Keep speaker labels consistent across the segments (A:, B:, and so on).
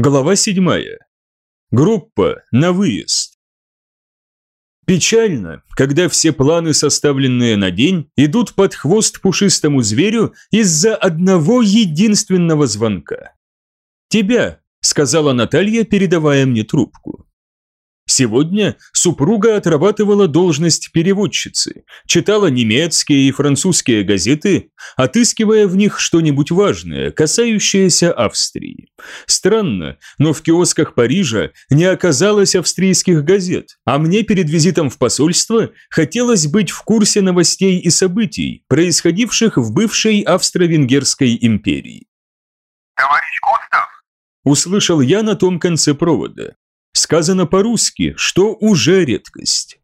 A: Глава 7. Группа на выезд. Печально, когда все планы, составленные на день, идут под хвост пушистому зверю из-за одного единственного звонка. «Тебя», — сказала Наталья, передавая мне трубку. Сегодня супруга отрабатывала должность переводчицы, читала немецкие и французские газеты, отыскивая в них что-нибудь важное, касающееся Австрии. Странно, но в киосках Парижа не оказалось австрийских газет, а мне перед визитом в посольство хотелось быть в курсе новостей и событий, происходивших в бывшей Австро-Венгерской империи.
B: «Товарищ Костов?»
A: Услышал я на том конце провода. Сказано по-русски, что уже редкость.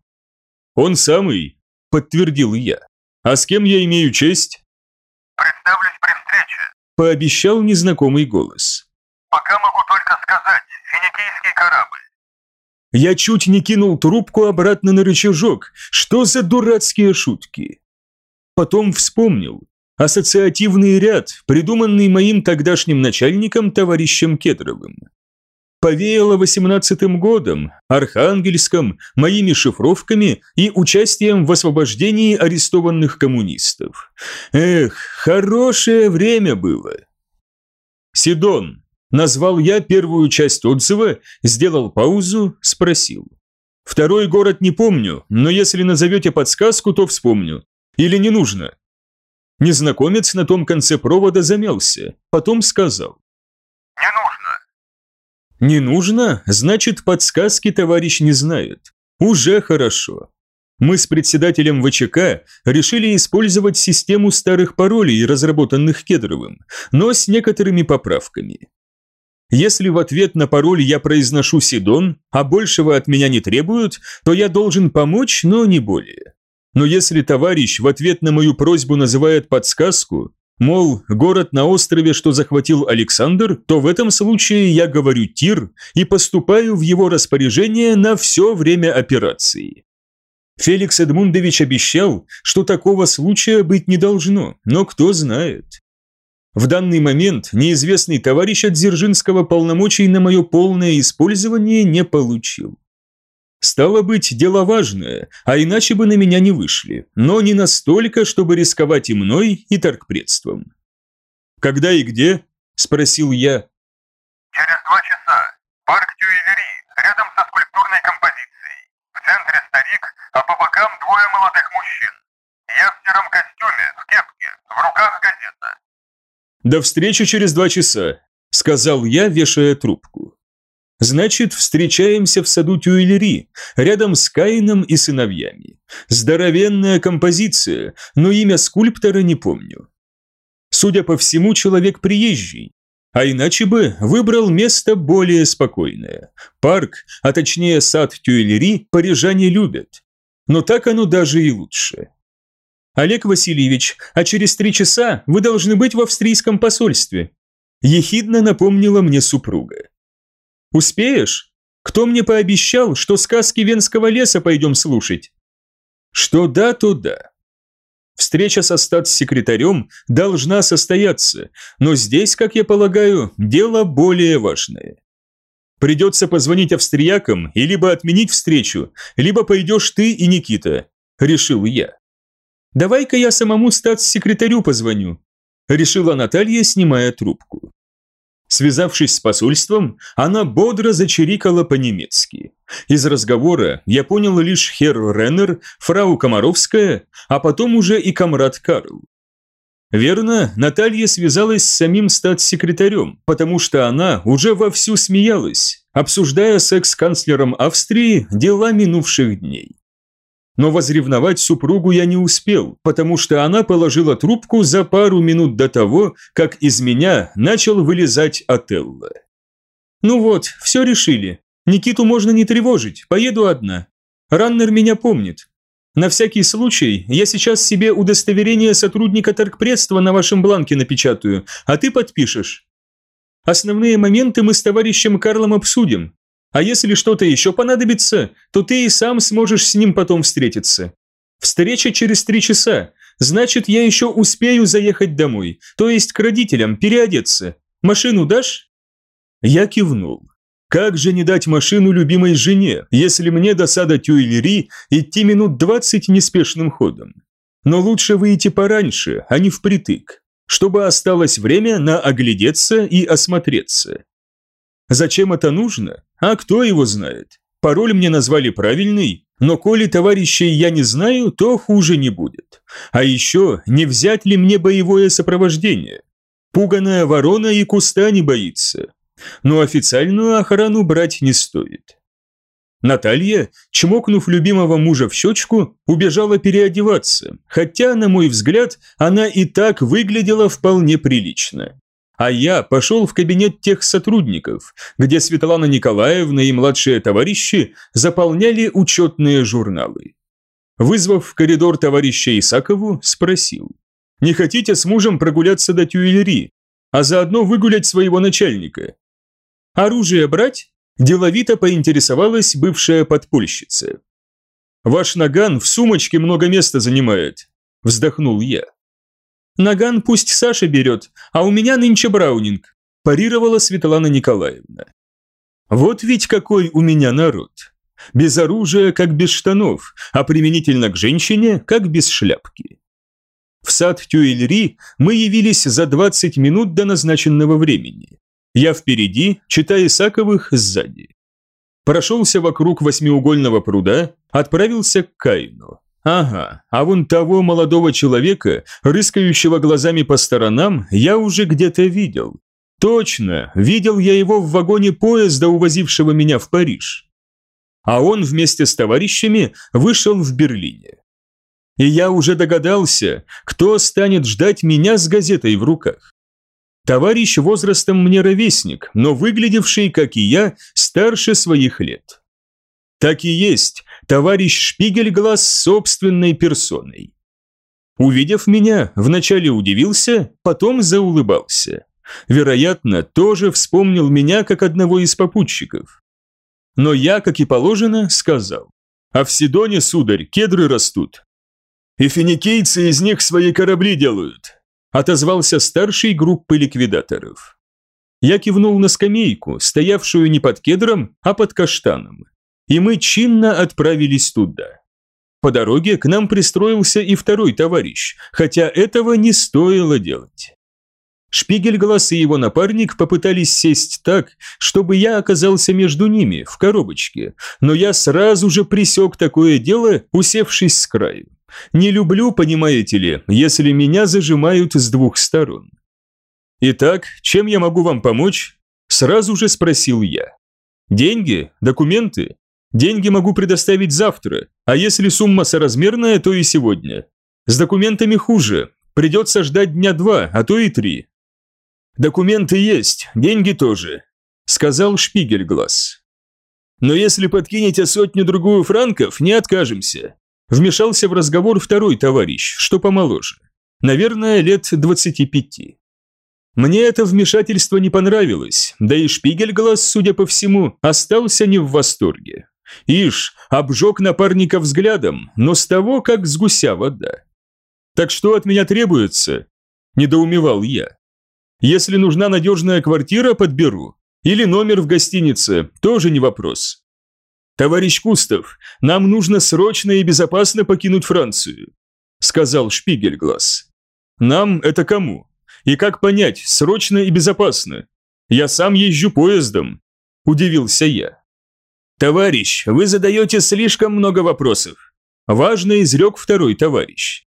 A: «Он самый», – подтвердил я. «А с кем я имею честь?»
B: «Представлюсь при встрече», –
A: пообещал незнакомый голос.
B: «Пока могу только сказать, финикийский корабль».
A: Я чуть не кинул трубку обратно на рычажок. Что за дурацкие шутки? Потом вспомнил. Ассоциативный ряд, придуманный моим тогдашним начальником, товарищем Кедровым повеяло восемнадцатым годом, Архангельском, моими шифровками и участием в освобождении арестованных коммунистов. Эх, хорошее время было. Сидон, назвал я первую часть отзыва, сделал паузу, спросил. Второй город не помню, но если назовете подсказку, то вспомню. Или не нужно? Незнакомец на том конце провода замялся, потом сказал.
B: «Не нужно.
A: Значит, подсказки товарищ не знает. Уже хорошо. Мы с председателем ВЧК решили использовать систему старых паролей, разработанных Кедровым, но с некоторыми поправками. Если в ответ на пароль я произношу Сидон, а большего от меня не требуют, то я должен помочь, но не более. Но если товарищ в ответ на мою просьбу называет подсказку, Мол, город на острове, что захватил Александр, то в этом случае я говорю Тир и поступаю в его распоряжение на все время операции. Феликс Эдмундович обещал, что такого случая быть не должно, но кто знает. В данный момент неизвестный товарищ от Дзержинского полномочий на мое полное использование не получил. Стало быть, дело важное, а иначе бы на меня не вышли, но не настолько, чтобы рисковать и мной, и торгпредством. «Когда и где?» – спросил я.
B: «Через два часа. Парк Тюильри, рядом со скульптурной композицией. В центре старик, а по бокам двое молодых мужчин. Я в сером костюме, в кепке, в руках газета».
A: «До встречи через два часа», – сказал я, вешая трубку. Значит, встречаемся в саду Тюильри, рядом с Каином и сыновьями. Здоровенная композиция, но имя скульптора не помню. Судя по всему, человек приезжий, а иначе бы выбрал место более спокойное. Парк, а точнее сад Тюильри, парижане любят. Но так оно даже и лучше. Олег Васильевич, а через три часа вы должны быть в австрийском посольстве. Ехидно напомнила мне супруга. Успеешь? Кто мне пообещал, что сказки Венского леса пойдем слушать? Что да, то да. Встреча со статс-секретарем должна состояться, но здесь, как я полагаю, дело более важное. Придется позвонить австриякам и либо отменить встречу, либо пойдешь ты и Никита, решил я. Давай-ка я самому статс-секретарю позвоню, решила Наталья, снимая трубку. Связавшись с посольством, она бодро зачирикала по-немецки. Из разговора я понял лишь хер Реннер, фрау Комаровская, а потом уже и комрад Карл. Верно, Наталья связалась с самим статс-секретарем, потому что она уже вовсю смеялась, обсуждая с экс-канцлером Австрии дела минувших дней. Но возревновать супругу я не успел, потому что она положила трубку за пару минут до того, как из меня начал вылезать Отелло. «Ну вот, все решили. Никиту можно не тревожить, поеду одна. Раннер меня помнит. На всякий случай, я сейчас себе удостоверение сотрудника торгпредства на вашем бланке напечатаю, а ты подпишешь. Основные моменты мы с товарищем Карлом обсудим, а если что-то еще понадобится, то ты и сам сможешь с ним потом встретиться. Встреча через три часа, значит, я еще успею заехать домой, то есть к родителям, переодеться. Машину дашь?» Я кивнул. Как же не дать машину любимой жене, если мне до сада Тюильри идти минут двадцать неспешным ходом? Но лучше выйти пораньше, а не впритык, чтобы осталось время на оглядеться и осмотреться. Зачем это нужно? А кто его знает? Пароль мне назвали правильный, но коли товарищей я не знаю, то хуже не будет. А еще, не взять ли мне боевое сопровождение? Пуганая ворона и куста не боится. Но официальную охрану брать не стоит. Наталья, чмокнув любимого мужа в щечку, убежала переодеваться, хотя, на мой взгляд, она и так выглядела вполне прилично. А я пошел в кабинет тех сотрудников, где Светлана Николаевна и младшие товарищи заполняли учетные журналы. Вызвав в коридор товарища Исакову, спросил, «Не хотите с мужем прогуляться до Тюильри, а заодно выгулять своего начальника?» «Оружие брать?» – деловито поинтересовалась бывшая подпольщица. «Ваш наган в сумочке много места занимает», – вздохнул я. Наган пусть Саша берет, а у меня нынче Браунинг», – парировала Светлана Николаевна. «Вот ведь какой у меня народ. Без оружия, как без штанов, а применительно к женщине, как без шляпки». В сад Тюэльри мы явились за 20 минут до назначенного времени. Я впереди, читая Исаковых сзади. Прошелся вокруг восьмиугольного пруда, отправился к Каину. Ага, а вон того молодого человека, рыскающего глазами по сторонам, я уже где-то видел. Точно, видел я его в вагоне поезда, увозившего меня в Париж. А он вместе с товарищами вышел в Берлине. И я уже догадался, кто станет ждать меня с газетой в руках. Товарищ возрастом мне ровесник, но выглядевший, как и я, старше своих лет. Так и есть, товарищ Шпигельглаз собственной персоной. Увидев меня, вначале удивился, потом заулыбался. Вероятно, тоже вспомнил меня как одного из попутчиков. Но я, как и положено, сказал. А в Сидоне, сударь, кедры растут. И финикийцы из них свои корабли делают, отозвался старший группы ликвидаторов. Я кивнул на скамейку, стоявшую не под кедром, а под каштаном и мы чинно отправились туда. По дороге к нам пристроился и второй товарищ, хотя этого не стоило делать. Шпигельглаз и его напарник попытались сесть так, чтобы я оказался между ними, в коробочке, но я сразу же присек такое дело, усевшись с краю. Не люблю, понимаете ли, если меня зажимают с двух сторон. «Итак, чем я могу вам помочь?» – сразу же спросил я. «Деньги? Документы? Деньги могу предоставить завтра, а если сумма соразмерная, то и сегодня. С документами хуже, придется ждать дня два, а то и три. Документы есть, деньги тоже, сказал Шпигельглаз. Но если подкинете сотню-другую франков, не откажемся. Вмешался в разговор второй товарищ, что помоложе. Наверное, лет 25. Мне это вмешательство не понравилось, да и Шпигельглаз, судя по всему, остался не в восторге. Ишь, обжег напарника взглядом, но с того, как с гуся вода. «Так что от меня требуется?» – недоумевал я. «Если нужна надежная квартира, подберу. Или номер в гостинице, тоже не вопрос. Товарищ Кустов, нам нужно срочно и безопасно покинуть Францию», – сказал Шпигельглаз. «Нам это кому? И как понять, срочно и безопасно? Я сам езжу поездом», – удивился я. «Товарищ, вы задаете слишком много вопросов», – важно изрек второй товарищ.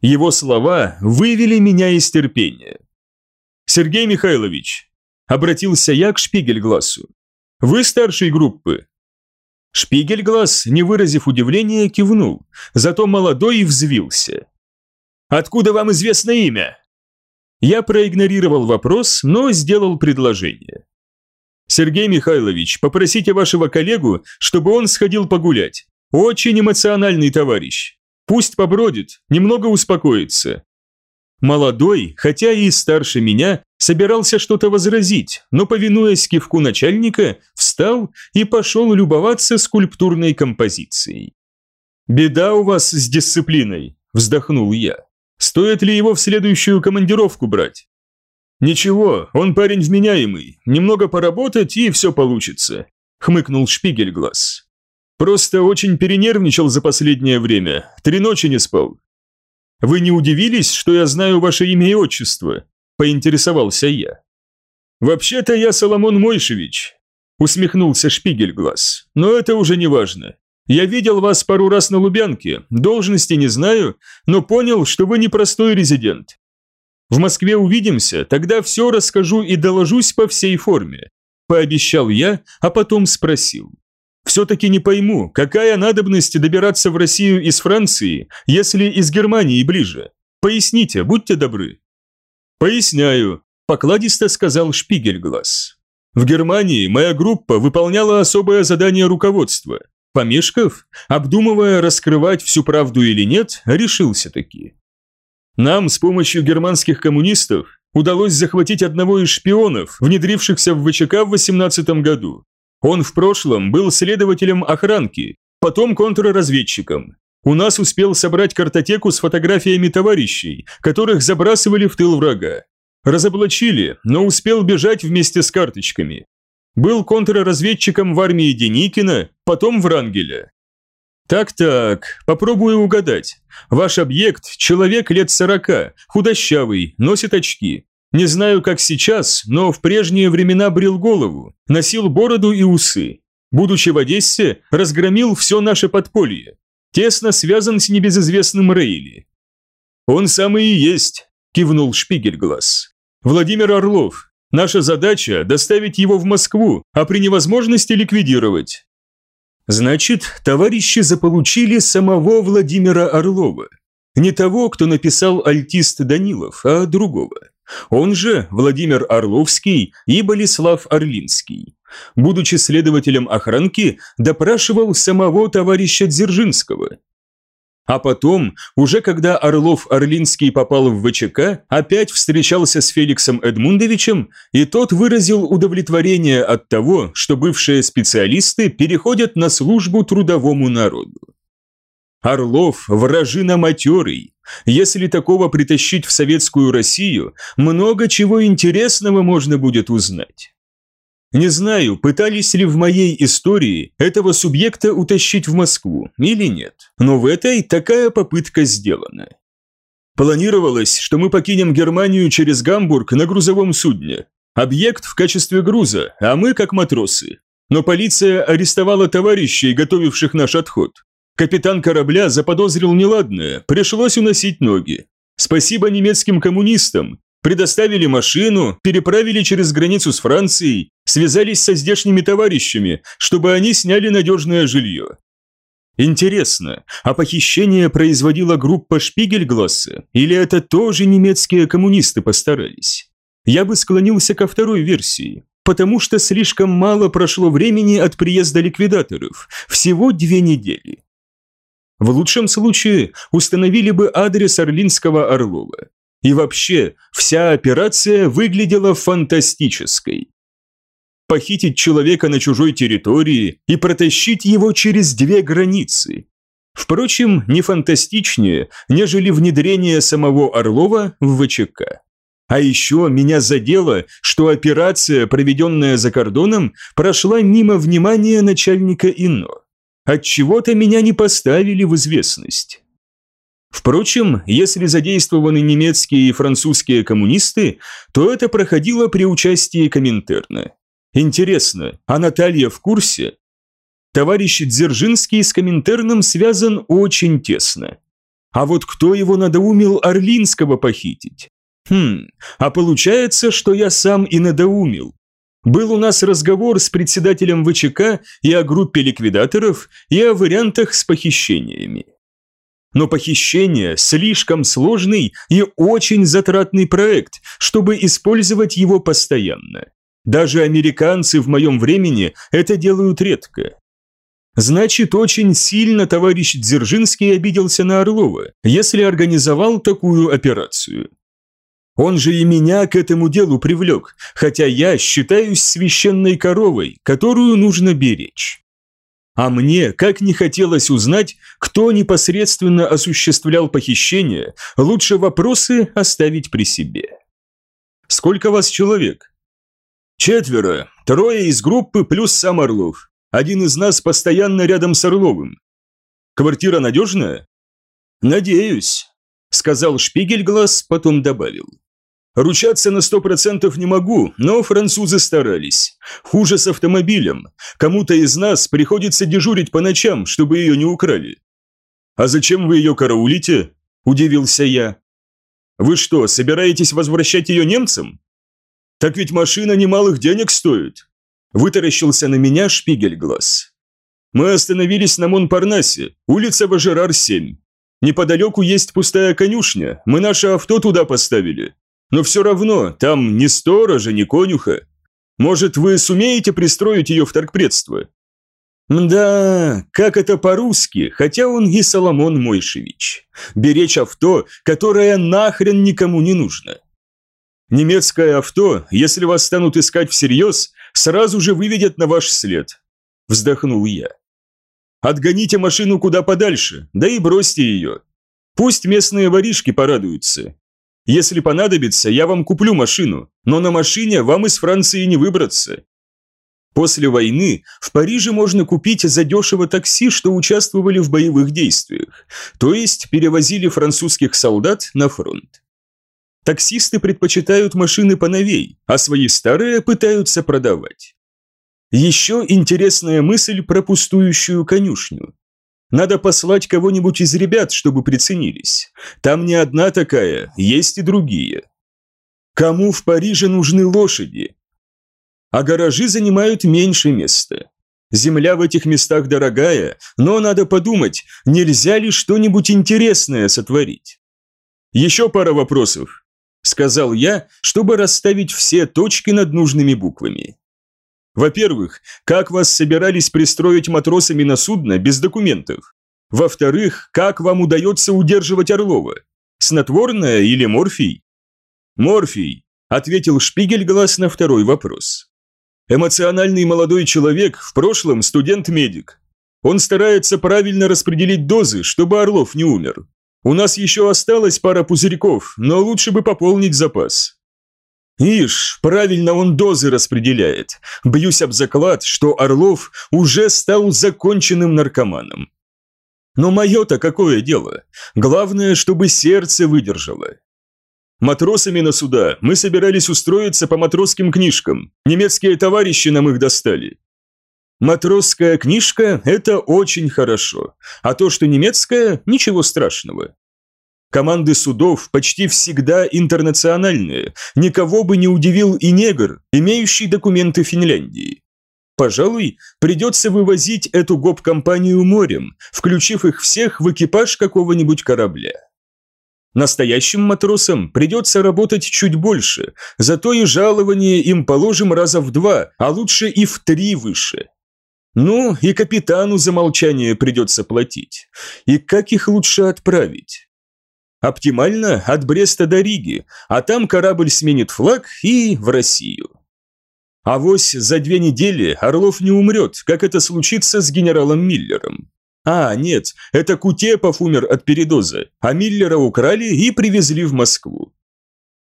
A: Его слова вывели меня из терпения. «Сергей Михайлович», – обратился я к Шпигельгласу, – «вы старшей группы». Шпигельглаз, не выразив удивления, кивнул, зато молодой взвился. «Откуда вам известно имя?» Я проигнорировал вопрос, но сделал предложение. Сергей Михайлович, попросите вашего коллегу, чтобы он сходил погулять. Очень эмоциональный товарищ. Пусть побродит, немного успокоится. Молодой, хотя и старше меня, собирался что-то возразить, но, повинуясь кивку начальника, встал и пошел любоваться скульптурной композицией. «Беда у вас с дисциплиной», – вздохнул я. «Стоит ли его в следующую командировку брать?» «Ничего, он парень вменяемый. Немного поработать, и все получится», – хмыкнул Шпигельглаз. «Просто очень перенервничал за последнее время. Три ночи не спал». «Вы не удивились, что я знаю ваше имя и отчество?» – поинтересовался я. «Вообще-то я Соломон Мойшевич», – усмехнулся Шпигельглаз. «Но это уже не важно. Я видел вас пару раз на Лубянке, должности не знаю, но понял, что вы непростой резидент. В Москве увидимся, тогда все расскажу и доложусь по всей форме. Пообещал я, а потом спросил. Все-таки не пойму, какая надобность добираться в Россию из Франции, если из Германии ближе? Поясните, будьте добры. Поясняю, покладисто сказал Шпигельглаз. В Германии моя группа выполняла особое задание руководства. Помешков, обдумывая, раскрывать всю правду или нет, решился таки. Нам с помощью германских коммунистов удалось захватить одного из шпионов, внедрившихся в ВЧК в 18 году. Он в прошлом был следователем охранки, потом контрразведчиком. У нас успел собрать картотеку с фотографиями товарищей, которых забрасывали в тыл врага. Разоблачили, но успел бежать вместе с карточками. Был контрразведчиком в армии Деникина, потом Врангеля. Так-так, попробую угадать. Ваш объект – человек лет сорока, худощавый, носит очки. Не знаю, как сейчас, но в прежние времена брил голову, носил бороду и усы. Будучи в Одессе, разгромил все наше подполье. Тесно связан с небезызвестным Рейли. «Он самый и есть», – кивнул Шпигельглаз. «Владимир Орлов. Наша задача – доставить его в Москву, а при невозможности ликвидировать. Значит, товарищи заполучили самого Владимира Орлова. Не того, кто написал альтист Данилов, а другого. Он же Владимир Орловский и Болеслав Орлинский. Будучи следователем охранки, допрашивал самого товарища Дзержинского. А потом, уже когда Орлов-Орлинский попал в ВЧК, опять встречался с Феликсом Эдмундовичем, и тот выразил удовлетворение от того, что бывшие специалисты переходят на службу трудовому народу. Орлов – вражина матерый. Если такого притащить в советскую Россию, много чего интересного можно будет узнать. Не знаю, пытались ли в моей истории этого субъекта утащить в Москву или нет, но в этой такая попытка сделана. Планировалось, что мы покинем Германию через Гамбург на грузовом судне. Объект в качестве груза, а мы как матросы. Но полиция арестовала товарищей, готовивших наш отход. Капитан корабля заподозрил неладное, пришлось уносить ноги. Спасибо немецким коммунистам, Предоставили машину, переправили через границу с Францией, связались со здешними товарищами, чтобы они сняли надежное жилье. Интересно, а похищение производила группа Шпигельгласса, или это тоже немецкие коммунисты постарались? Я бы склонился ко второй версии, потому что слишком мало прошло времени от приезда ликвидаторов, всего две недели. В лучшем случае установили бы адрес Орлинского Орлова. И вообще, вся операция выглядела фантастической. Похитить человека на чужой территории и протащить его через две границы. Впрочем, не фантастичнее, нежели внедрение самого Орлова в ВЧК. А еще меня задело, что операция, проведенная за кордоном, прошла мимо внимания начальника ИНО. Отчего-то меня не поставили в известность. Впрочем, если задействованы немецкие и французские коммунисты, то это проходило при участии Коминтерна. Интересно, а Наталья в курсе? Товарищ Дзержинский с Коминтерном связан очень тесно. А вот кто его надоумил Орлинского похитить? Хм, а получается, что я сам и надоумил. Был у нас разговор с председателем ВЧК и о группе ликвидаторов, и о вариантах с похищениями. Но похищение – слишком сложный и очень затратный проект, чтобы использовать его постоянно. Даже американцы в моем времени это делают редко. Значит, очень сильно товарищ Дзержинский обиделся на Орлова, если организовал такую операцию. Он же и меня к этому делу привлек, хотя я считаюсь священной коровой, которую нужно беречь. А мне, как не хотелось узнать, кто непосредственно осуществлял похищение, лучше вопросы оставить при себе. Сколько вас человек? Четверо. Трое из группы плюс сам Орлов. Один из нас постоянно рядом с Орловым. Квартира надежная? Надеюсь, сказал Шпигельглаз, потом добавил. Ручаться на сто процентов не могу, но французы старались. Хуже с автомобилем. Кому-то из нас приходится дежурить по ночам, чтобы ее не украли. А зачем вы ее караулите? Удивился я. Вы что, собираетесь возвращать ее немцам? Так ведь машина немалых денег стоит. Вытаращился на меня Шпигельглаз. Мы остановились на Монпарнасе, улица Важерар, 7. Неподалеку есть пустая конюшня, мы наше авто туда поставили. Но все равно, там ни сторожа, ни конюха. Может, вы сумеете пристроить ее в торгпредство? Да, как это по-русски, хотя он и Соломон Мойшевич. Беречь авто, которое нахрен никому не нужно. Немецкое авто, если вас станут искать всерьез, сразу же выведет на ваш след. Вздохнул я. Отгоните машину куда подальше, да и бросьте ее. Пусть местные воришки порадуются. Если понадобится, я вам куплю машину, но на машине вам из Франции не выбраться. После войны в Париже можно купить задешево такси, что участвовали в боевых действиях, то есть перевозили французских солдат на фронт. Таксисты предпочитают машины поновей, а свои старые пытаются продавать. Еще интересная мысль про пустующую конюшню. Надо послать кого-нибудь из ребят, чтобы приценились. Там не одна такая, есть и другие. Кому в Париже нужны лошади? А гаражи занимают меньше места. Земля в этих местах дорогая, но надо подумать, нельзя ли что-нибудь интересное сотворить. Еще пара вопросов, сказал я, чтобы расставить все точки над нужными буквами. Во-первых, как вас собирались пристроить матросами на судно без документов? Во-вторых, как вам удается удерживать Орлова? Снотворное или морфий? Морфий, ответил Шпигель глаз на второй вопрос. Эмоциональный молодой человек, в прошлом студент-медик. Он старается правильно распределить дозы, чтобы Орлов не умер. У нас еще осталась пара пузырьков, но лучше бы пополнить запас. Ишь, правильно он дозы распределяет. Бьюсь об заклад, что Орлов уже стал законченным наркоманом. Но мое-то какое дело? Главное, чтобы сердце выдержало. Матросами на суда мы собирались устроиться по матросским книжкам. Немецкие товарищи нам их достали. Матросская книжка – это очень хорошо, а то, что немецкая – ничего страшного. Команды судов почти всегда интернациональные, никого бы не удивил и негр, имеющий документы Финляндии. Пожалуй, придется вывозить эту гоп-компанию морем, включив их всех в экипаж какого-нибудь корабля. Настоящим матросам придется работать чуть больше, зато и жалование им положим раза в два, а лучше и в три выше. Ну, и капитану за молчание придется платить. И как их лучше отправить? Оптимально от Бреста до Риги, а там корабль сменит флаг и в Россию. А вось за две недели Орлов не умрет, как это случится с генералом Миллером. А, нет, это Кутепов умер от передоза, а Миллера украли и привезли в Москву.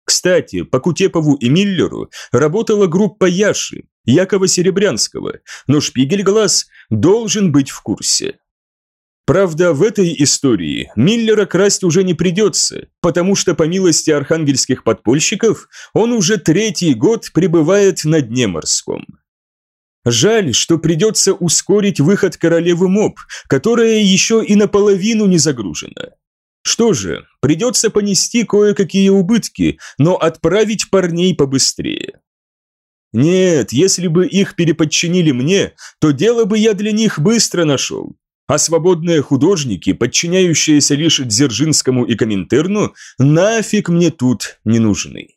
A: Кстати, по Кутепову и Миллеру работала группа Яши, Якова Серебрянского, но Шпигельглаз должен быть в курсе. Правда, в этой истории Миллера красть уже не придется, потому что, по милости архангельских подпольщиков, он уже третий год пребывает на дне морском. Жаль, что придется ускорить выход королевы Моб, которая еще и наполовину не загружена. Что же, придется понести кое-какие убытки, но отправить парней побыстрее. Нет, если бы их переподчинили мне, то дело бы я для них быстро нашел а свободные художники, подчиняющиеся лишь Дзержинскому и Коминтерну, нафиг мне тут не нужны.